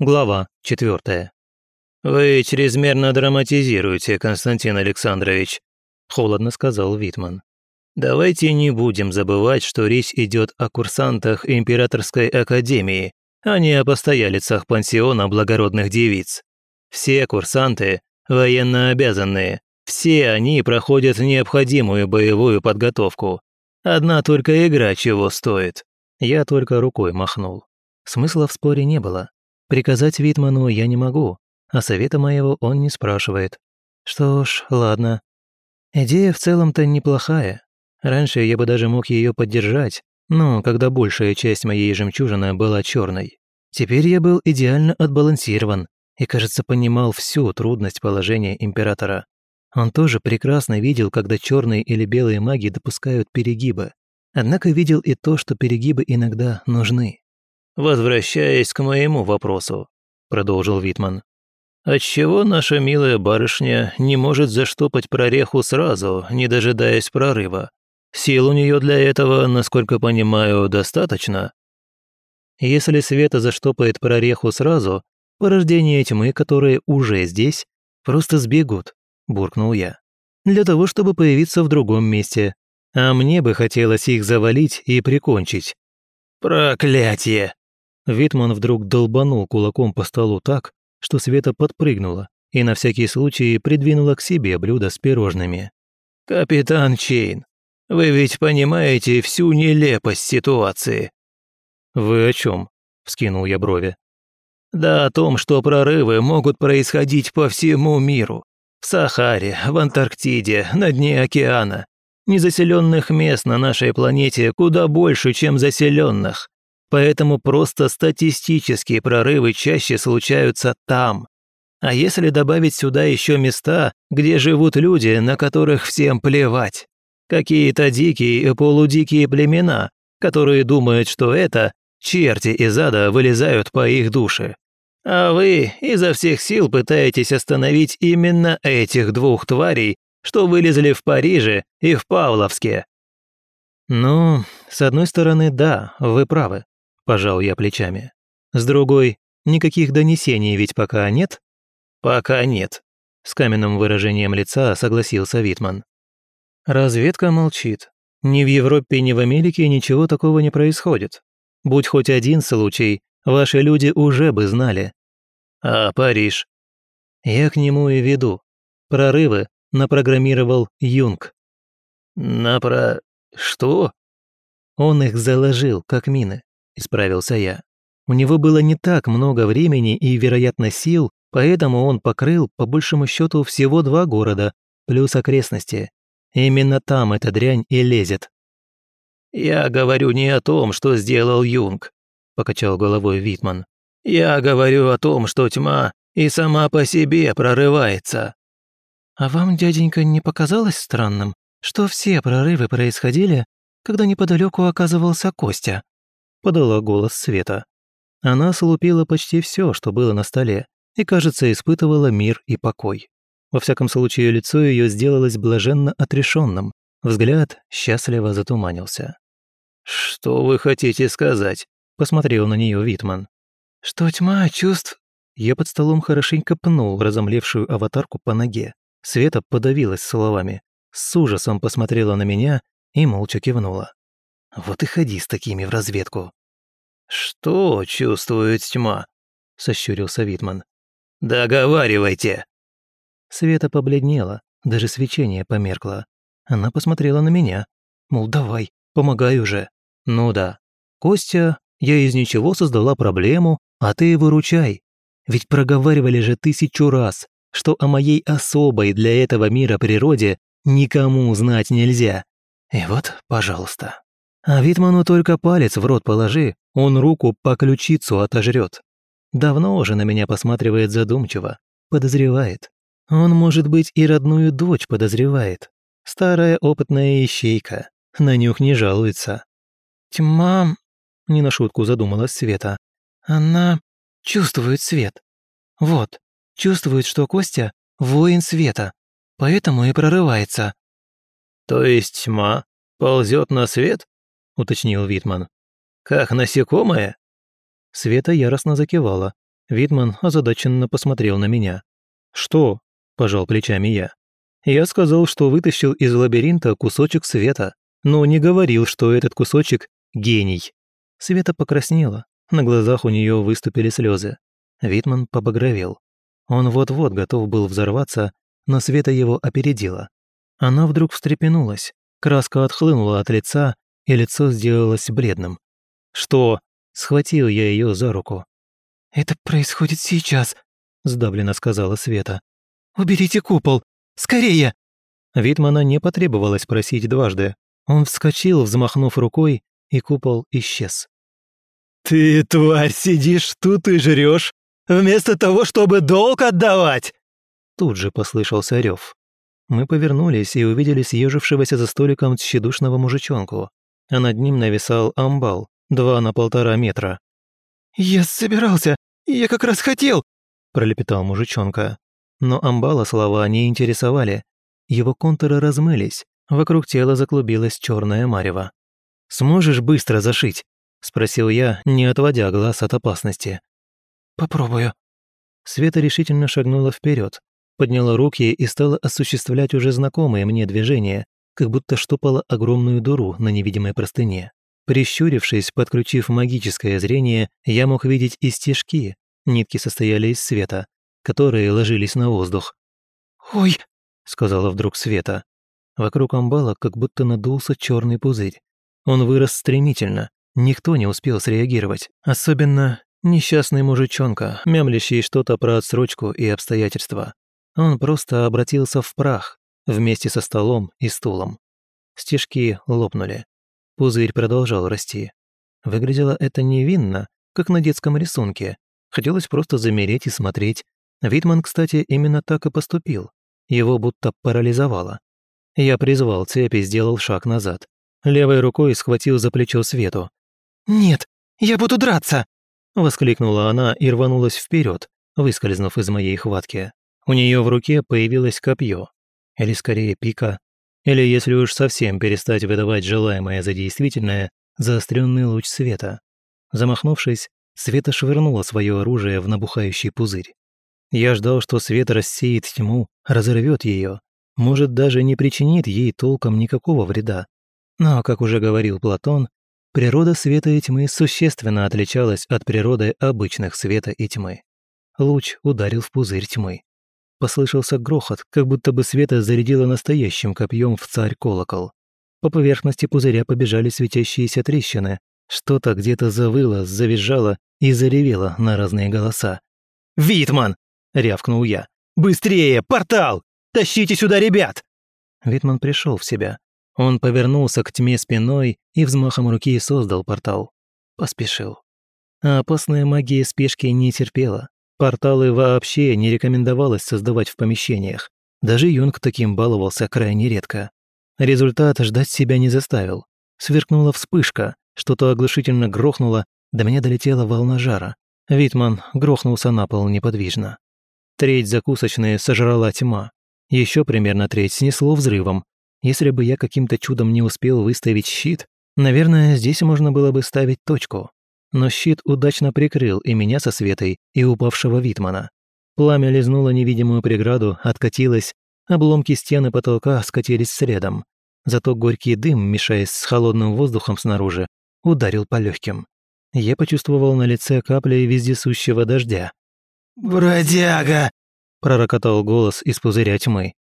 Глава 4. «Вы чрезмерно драматизируете, Константин Александрович», – холодно сказал Витман. «Давайте не будем забывать, что речь идет о курсантах Императорской Академии, а не о постоялицах пансиона благородных девиц. Все курсанты – военно обязанные, все они проходят необходимую боевую подготовку. Одна только игра чего стоит». Я только рукой махнул. Смысла в споре не было. Приказать Витману я не могу, а совета моего он не спрашивает. Что ж, ладно. Идея в целом-то неплохая. Раньше я бы даже мог ее поддержать, но когда большая часть моей жемчужины была черной. Теперь я был идеально отбалансирован и, кажется, понимал всю трудность положения императора. Он тоже прекрасно видел, когда черные или белые маги допускают перегибы. Однако видел и то, что перегибы иногда нужны. «Возвращаясь к моему вопросу», – продолжил Витман. «Отчего наша милая барышня не может заштопать прореху сразу, не дожидаясь прорыва? Сил у нее для этого, насколько понимаю, достаточно?» Если Света заштопает прореху сразу, порождения тьмы, которые уже здесь, просто сбегут, буркнул я. Для того, чтобы появиться в другом месте. А мне бы хотелось их завалить и прикончить. «Проклятие!» Витман вдруг долбанул кулаком по столу так, что Света подпрыгнула и на всякий случай придвинула к себе блюдо с пирожными. «Капитан Чейн, вы ведь понимаете всю нелепость ситуации?» «Вы о чем? вскинул я брови. «Да о том, что прорывы могут происходить по всему миру. В Сахаре, в Антарктиде, на дне океана. Незаселенных мест на нашей планете куда больше, чем заселенных. Поэтому просто статистические прорывы чаще случаются там. А если добавить сюда еще места, где живут люди, на которых всем плевать? Какие-то дикие и полудикие племена, которые думают, что это черти из ада вылезают по их душе. А вы изо всех сил пытаетесь остановить именно этих двух тварей, что вылезли в Париже и в Павловске. Ну, с одной стороны, да, вы правы пожал я плечами. С другой, никаких донесений ведь пока нет? Пока нет, с каменным выражением лица согласился Витман. Разведка молчит. Ни в Европе, ни в Америке ничего такого не происходит. Будь хоть один случай, ваши люди уже бы знали. А Париж? Я к нему и веду. Прорывы напрограммировал Юнг. Напро... что? Он их заложил, как мины исправился я. У него было не так много времени и, вероятно, сил, поэтому он покрыл, по большему счету, всего два города, плюс окрестности. Именно там эта дрянь и лезет. «Я говорю не о том, что сделал Юнг», – покачал головой Витман. «Я говорю о том, что тьма и сама по себе прорывается». «А вам, дяденька, не показалось странным, что все прорывы происходили, когда неподалеку оказывался Костя?» – подала голос Света. Она слупила почти все, что было на столе, и, кажется, испытывала мир и покой. Во всяком случае, лицо ее сделалось блаженно отрешенным, взгляд счастливо затуманился. «Что вы хотите сказать?» – посмотрел на нее Витман. «Что тьма чувств...» Я под столом хорошенько пнул разомлевшую аватарку по ноге. Света подавилась словами, с ужасом посмотрела на меня и молча кивнула. Вот и ходи с такими в разведку». «Что чувствует тьма?» – сощурился Витман. «Договаривайте!» Света побледнела, даже свечение померкло. Она посмотрела на меня. Мол, давай, помогай уже. Ну да. Костя, я из ничего создала проблему, а ты выручай. Ведь проговаривали же тысячу раз, что о моей особой для этого мира природе никому знать нельзя. И вот, пожалуйста. А Витману только палец в рот положи, он руку по ключицу отожрет. Давно уже на меня посматривает задумчиво, подозревает. Он, может быть, и родную дочь подозревает. Старая опытная ищейка, на нюх не жалуется. «Тьма...» — не на шутку задумалась Света. «Она чувствует свет. Вот, чувствует, что Костя — воин света, поэтому и прорывается». «То есть тьма ползет на свет?» Уточнил Витман. «Как насекомое?» Света яростно закивала. Витман озадаченно посмотрел на меня. «Что?» – пожал плечами я. «Я сказал, что вытащил из лабиринта кусочек света, но не говорил, что этот кусочек – гений». Света покраснела, на глазах у нее выступили слезы. Витман побагровел. Он вот-вот готов был взорваться, но Света его опередила. Она вдруг встрепенулась, краска отхлынула от лица, и лицо сделалось бледным. «Что?» – схватил я ее за руку. «Это происходит сейчас», – сдавленно сказала Света. «Уберите купол! Скорее!» Витмана не потребовалось просить дважды. Он вскочил, взмахнув рукой, и купол исчез. «Ты, тварь, сидишь тут и жрешь, вместо того, чтобы долг отдавать!» Тут же послышался рев. Мы повернулись и увидели съежившегося за столиком тщедушного мужичонку, а над ним нависал амбал, два на полтора метра. «Я собирался, я как раз хотел!» – пролепетал мужичонка. Но амбала слова не интересовали. Его контуры размылись, вокруг тела заклубилась черная марева. «Сможешь быстро зашить?» – спросил я, не отводя глаз от опасности. «Попробую». Света решительно шагнула вперед, подняла руки и стала осуществлять уже знакомые мне движения, как будто штопала огромную дуру на невидимой простыне. Прищурившись, подключив магическое зрение, я мог видеть и стежки, нитки состояли из света, которые ложились на воздух. «Ой!» — сказала вдруг Света. Вокруг амбала как будто надулся черный пузырь. Он вырос стремительно, никто не успел среагировать, особенно несчастный мужичонка, мямлящий что-то про отсрочку и обстоятельства. Он просто обратился в прах вместе со столом и стулом. Стежки лопнули. Пузырь продолжал расти. Выглядело это невинно, как на детском рисунке. Хотелось просто замереть и смотреть. Витман, кстати, именно так и поступил. Его будто парализовало. Я призвал цепь и сделал шаг назад. Левой рукой схватил за плечо Свету. «Нет, я буду драться!» Воскликнула она и рванулась вперед, выскользнув из моей хватки. У нее в руке появилось копье. Или скорее пика. Или, если уж совсем перестать выдавать желаемое за действительное, заостренный луч света. Замахнувшись, Света швырнула свое оружие в набухающий пузырь. Я ждал, что свет рассеет тьму, разорвет ее, может, даже не причинит ей толком никакого вреда. Но, как уже говорил Платон, природа света и тьмы существенно отличалась от природы обычных света и тьмы. Луч ударил в пузырь тьмы. Послышался грохот, как будто бы света зарядило настоящим копьем в царь колокол. По поверхности пузыря побежали светящиеся трещины. Что-то где-то завыло, завизжало и заревело на разные голоса. «Витман!» — рявкнул я. «Быстрее! Портал! Тащите сюда ребят!» Витман пришел в себя. Он повернулся к тьме спиной и взмахом руки создал портал. Поспешил. А опасная магия спешки не терпела. Порталы вообще не рекомендовалось создавать в помещениях. Даже Юнг таким баловался крайне редко. Результат ждать себя не заставил. Сверкнула вспышка, что-то оглушительно грохнуло, до меня долетела волна жара. Витман грохнулся на пол неподвижно. Треть закусочной сожрала тьма. Еще примерно треть снесло взрывом. Если бы я каким-то чудом не успел выставить щит, наверное, здесь можно было бы ставить точку но щит удачно прикрыл и меня со Светой, и упавшего Витмана. Пламя лизнуло невидимую преграду, откатилось, обломки стены потолка скатились следом. Зато горький дым, мешаясь с холодным воздухом снаружи, ударил по легким. Я почувствовал на лице капли вездесущего дождя. «Бродяга!» – пророкотал голос из пузыря тьмы.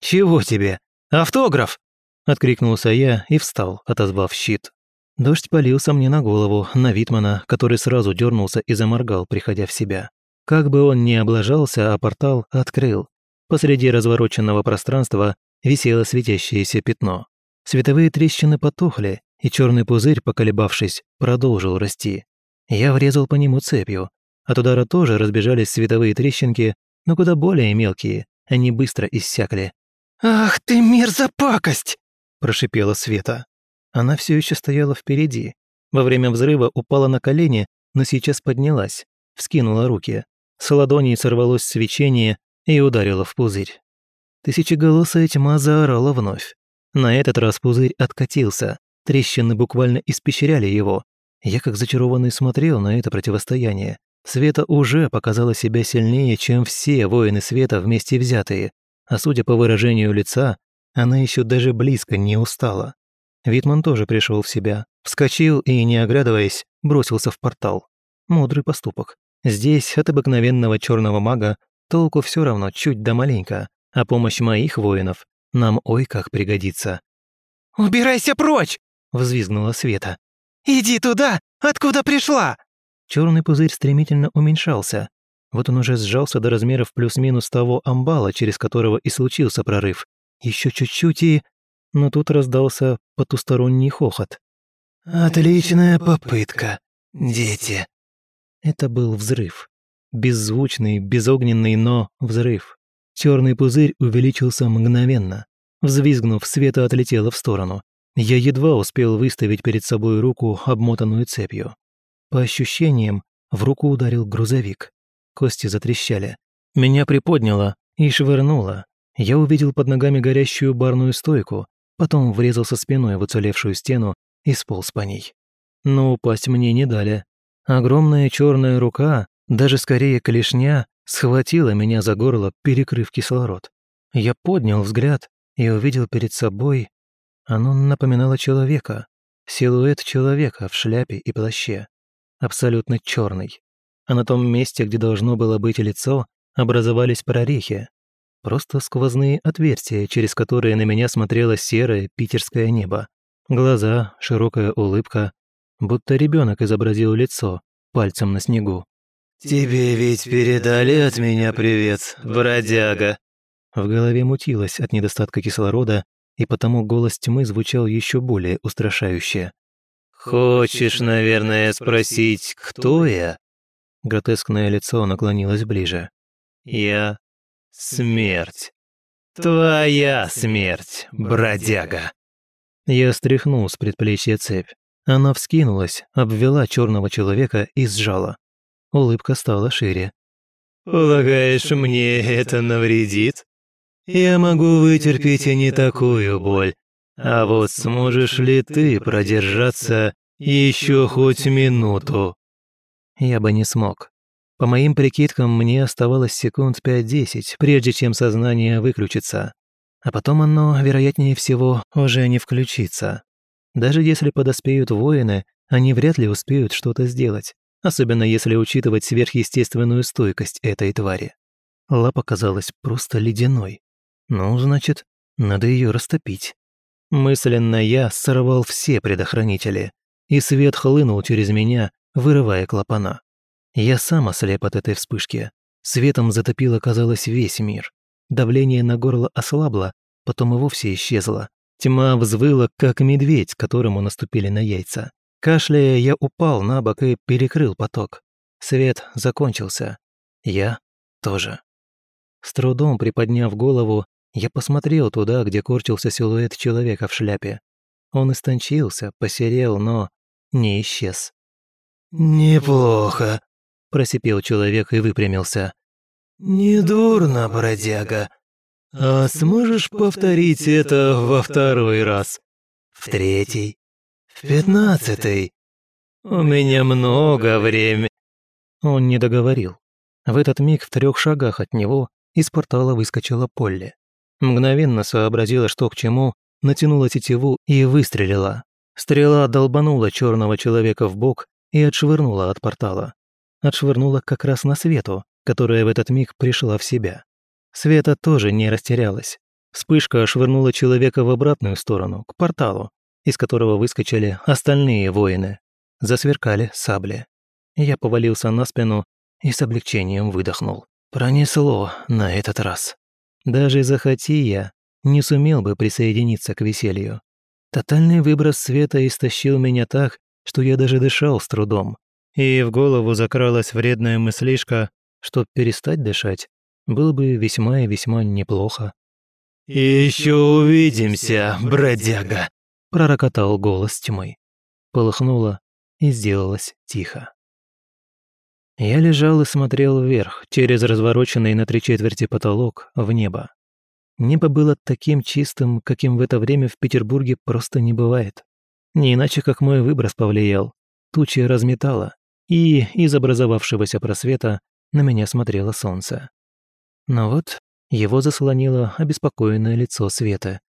«Чего тебе? Автограф!» – откликнулся я и встал, отозвав щит. Дождь полился мне на голову, на Витмана, который сразу дернулся и заморгал, приходя в себя. Как бы он ни облажался, а портал открыл. Посреди развороченного пространства висело светящееся пятно. Световые трещины потухли, и черный пузырь, поколебавшись, продолжил расти. Я врезал по нему цепью. От удара тоже разбежались световые трещинки, но куда более мелкие, они быстро иссякли. «Ах ты, мерзопакость!» – прошипела Света. Она все еще стояла впереди. Во время взрыва упала на колени, но сейчас поднялась, вскинула руки. С ладоней сорвалось свечение и ударило в пузырь. Тысячеголосая тьма заорала вновь. На этот раз пузырь откатился, трещины буквально испещряли его. Я как зачарованный смотрел на это противостояние. Света уже показала себя сильнее, чем все воины Света вместе взятые, а судя по выражению лица, она еще даже близко не устала. Витман тоже пришел в себя, вскочил и, не оглядываясь, бросился в портал. Мудрый поступок. Здесь от обыкновенного черного мага толку все равно чуть да маленько, а помощь моих воинов нам ой как пригодится. «Убирайся прочь!» – взвизгнула Света. «Иди туда, откуда пришла!» Черный пузырь стремительно уменьшался. Вот он уже сжался до размеров плюс-минус того амбала, через которого и случился прорыв. Еще чуть-чуть и... Но тут раздался потусторонний хохот. «Отличная попытка, дети!» Это был взрыв. Беззвучный, безогненный, но взрыв. Черный пузырь увеличился мгновенно. Взвизгнув, Света отлетела в сторону. Я едва успел выставить перед собой руку, обмотанную цепью. По ощущениям, в руку ударил грузовик. Кости затрещали. Меня приподняло и швырнуло. Я увидел под ногами горящую барную стойку, потом врезался спиной в уцелевшую стену и сполз по ней. Но упасть мне не дали. Огромная черная рука, даже скорее клешня, схватила меня за горло, перекрыв кислород. Я поднял взгляд и увидел перед собой... Оно напоминало человека. Силуэт человека в шляпе и плаще. Абсолютно черный. А на том месте, где должно было быть лицо, образовались прорехи. Просто сквозные отверстия, через которые на меня смотрело серое питерское небо. Глаза, широкая улыбка. Будто ребенок изобразил лицо, пальцем на снегу. «Тебе ведь передали от меня привет, бродяга!» В голове мутилось от недостатка кислорода, и потому голос тьмы звучал еще более устрашающе. «Хочешь, наверное, спросить, кто я?» Гротескное лицо наклонилось ближе. «Я — смерть. Твоя смерть, бродяга!» Я стряхнул с предплечья цепь. Она вскинулась, обвела черного человека и сжала. Улыбка стала шире. «Полагаешь, мне это навредит? Я могу вытерпеть и не такую боль. А вот сможешь ли ты продержаться еще хоть минуту?» Я бы не смог. По моим прикидкам, мне оставалось секунд 5-10, прежде чем сознание выключится. А потом оно, вероятнее всего, уже не включится. Даже если подоспеют воины, они вряд ли успеют что-то сделать особенно если учитывать сверхъестественную стойкость этой твари. Лапа казалась просто ледяной. Ну, значит, надо ее растопить. Мысленно я сорвал все предохранители, и свет хлынул через меня, вырывая клапана. Я сам ослеп от этой вспышки. Светом затопило, казалось, весь мир. Давление на горло ослабло, потом и вовсе исчезло. Тьма взвыла, как медведь, которому наступили на яйца. Кашляя, я упал на бок и перекрыл поток. Свет закончился. Я тоже. С трудом приподняв голову, я посмотрел туда, где корчился силуэт человека в шляпе. Он истончился, посерел, но не исчез. «Неплохо», – просипел человек и выпрямился. «Недурно, бродяга. А сможешь повторить это во второй раз? В третий? В пятнадцатый. У меня много времени. Он не договорил. В этот миг в трех шагах от него из портала выскочила Полли. Мгновенно сообразила, что к чему, натянула тетиву и выстрелила. Стрела долбанула черного человека в бок и отшвырнула от портала. Отшвырнула как раз на Свету, которая в этот миг пришла в себя. Света тоже не растерялась. Вспышка швырнула человека в обратную сторону, к порталу, из которого выскочили остальные воины. Засверкали сабли. Я повалился на спину и с облегчением выдохнул. Пронесло на этот раз. Даже захоти я, не сумел бы присоединиться к веселью. Тотальный выброс света истощил меня так, что я даже дышал с трудом. И в голову закралась вредная мыслишка, что перестать дышать было бы весьма и весьма неплохо. «Еще увидимся, бродяга!» пророкотал голос тьмы. Полыхнуло и сделалось тихо. Я лежал и смотрел вверх, через развороченный на три четверти потолок, в небо. Небо было таким чистым, каким в это время в Петербурге просто не бывает. Не иначе, как мой выброс повлиял. Тучи разметало, и из образовавшегося просвета на меня смотрело солнце. Но вот его заслонило обеспокоенное лицо Света.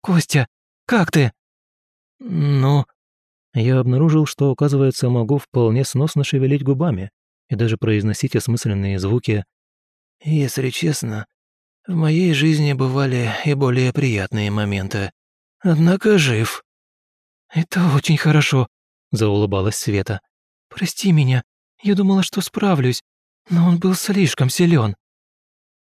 «Костя, как ты?» «Ну...» Я обнаружил, что, оказывается, могу вполне сносно шевелить губами и даже произносить осмысленные звуки. «Если честно, в моей жизни бывали и более приятные моменты. Однако жив». «Это очень хорошо», — заулыбалась Света. «Прости меня, я думала, что справлюсь, но он был слишком силен.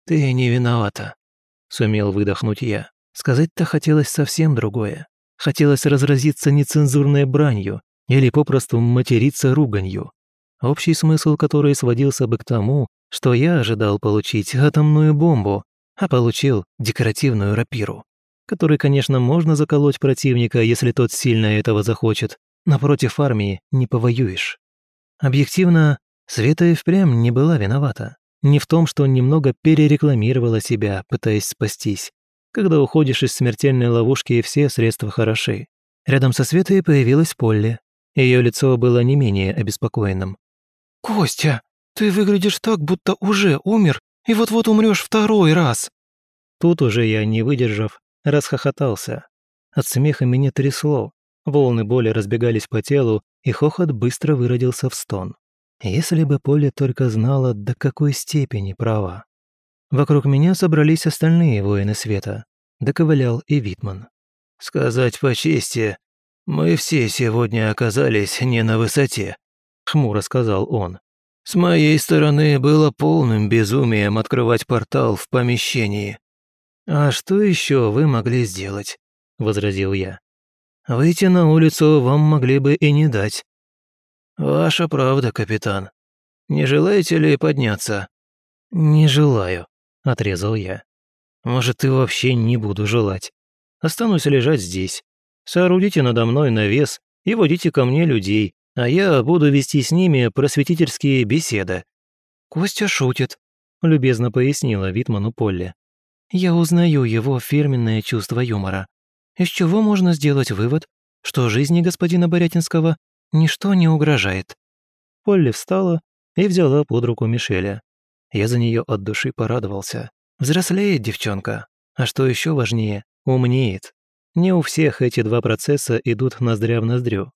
«Ты не виновата», — сумел выдохнуть я. Сказать-то хотелось совсем другое. Хотелось разразиться нецензурной бранью или попросту материться руганью. Общий смысл которой сводился бы к тому, что я ожидал получить атомную бомбу, а получил декоративную рапиру, которой, конечно, можно заколоть противника, если тот сильно этого захочет, но против армии не повоюешь. Объективно, Света и впрямь не была виновата. Не в том, что немного перерекламировала себя, пытаясь спастись. Когда уходишь из смертельной ловушки, все средства хороши. Рядом со Светой появилась Полли. Ее лицо было не менее обеспокоенным. «Костя, ты выглядишь так, будто уже умер, и вот-вот умрешь второй раз!» Тут уже я, не выдержав, расхохотался. От смеха меня трясло, волны боли разбегались по телу, и хохот быстро выродился в стон. Если бы Поля только знала, до какой степени права. Вокруг меня собрались остальные воины света. Доковылял и Витман. «Сказать по чести, мы все сегодня оказались не на высоте», — хмуро сказал он. «С моей стороны было полным безумием открывать портал в помещении». «А что еще вы могли сделать?» — возразил я. «Выйти на улицу вам могли бы и не дать. «Ваша правда, капитан. Не желаете ли подняться?» «Не желаю», — отрезал я. «Может, и вообще не буду желать. Останусь лежать здесь. Соорудите надо мной навес и водите ко мне людей, а я буду вести с ними просветительские беседы». «Костя шутит», — любезно пояснила Витману Полли. «Я узнаю его фирменное чувство юмора. Из чего можно сделать вывод, что жизни господина Борятинского Ничто не угрожает». Полли встала и взяла под руку Мишеля. Я за нее от души порадовался. Взрослеет девчонка, а что еще важнее, умнеет. Не у всех эти два процесса идут ноздря в ноздрю.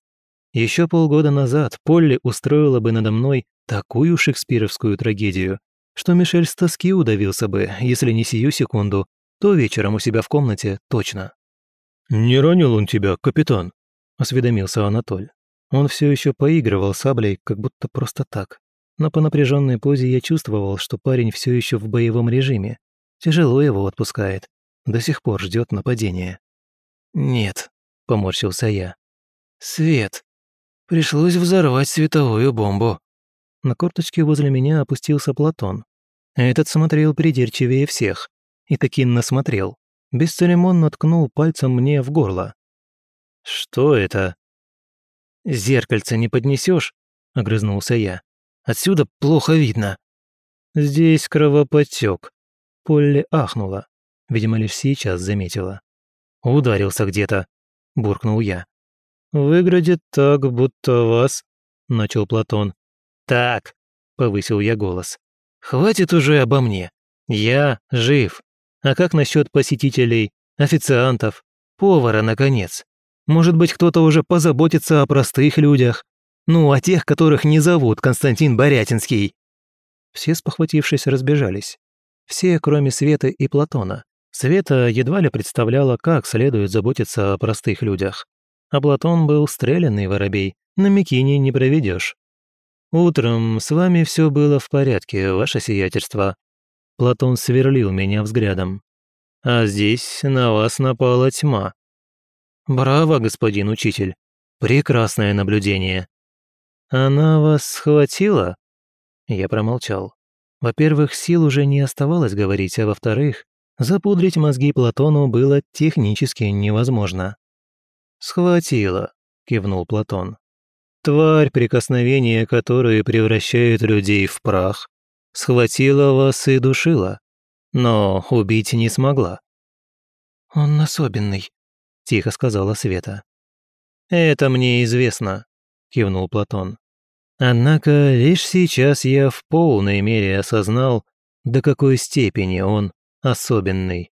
Еще полгода назад Полли устроила бы надо мной такую шекспировскую трагедию, что Мишель с тоски удавился бы, если не сию секунду, то вечером у себя в комнате точно. «Не ранил он тебя, капитан?» – осведомился Анатоль. Он все еще поигрывал саблей, как будто просто так. Но по напряженной позе я чувствовал, что парень все еще в боевом режиме. Тяжело его отпускает. До сих пор ждет нападения. «Нет», — поморщился я. «Свет. Пришлось взорвать световую бомбу». На корточке возле меня опустился Платон. Этот смотрел придирчивее всех. И таки насмотрел. Бесцеремонно ткнул пальцем мне в горло. «Что это?» «Зеркальце не поднесешь? огрызнулся я. «Отсюда плохо видно». «Здесь кровоподтек. Полли ахнула. Видимо, лишь сейчас заметила. «Ударился где-то», — буркнул я. «Выглядит так, будто вас...» — начал Платон. «Так», — повысил я голос. «Хватит уже обо мне. Я жив. А как насчет посетителей, официантов, повара, наконец? Может быть, кто-то уже позаботится о простых людях? Ну, о тех, которых не зовут Константин Борятинский». Все, спохватившись, разбежались. Все, кроме Светы и Платона. Света едва ли представляла, как следует заботиться о простых людях. А Платон был стрелянный воробей, на Микине не проведешь. «Утром с вами все было в порядке, ваше сиятельство». Платон сверлил меня взглядом. «А здесь на вас напала тьма. «Браво, господин учитель! Прекрасное наблюдение!» «Она вас схватила?» Я промолчал. Во-первых, сил уже не оставалось говорить, а во-вторых, запудрить мозги Платону было технически невозможно. «Схватила», — кивнул Платон. «Тварь, прикосновение которой превращает людей в прах, схватила вас и душила, но убить не смогла». «Он особенный», – тихо сказала Света. «Это мне известно», – кивнул Платон. Однако лишь сейчас я в полной мере осознал, до какой степени он особенный.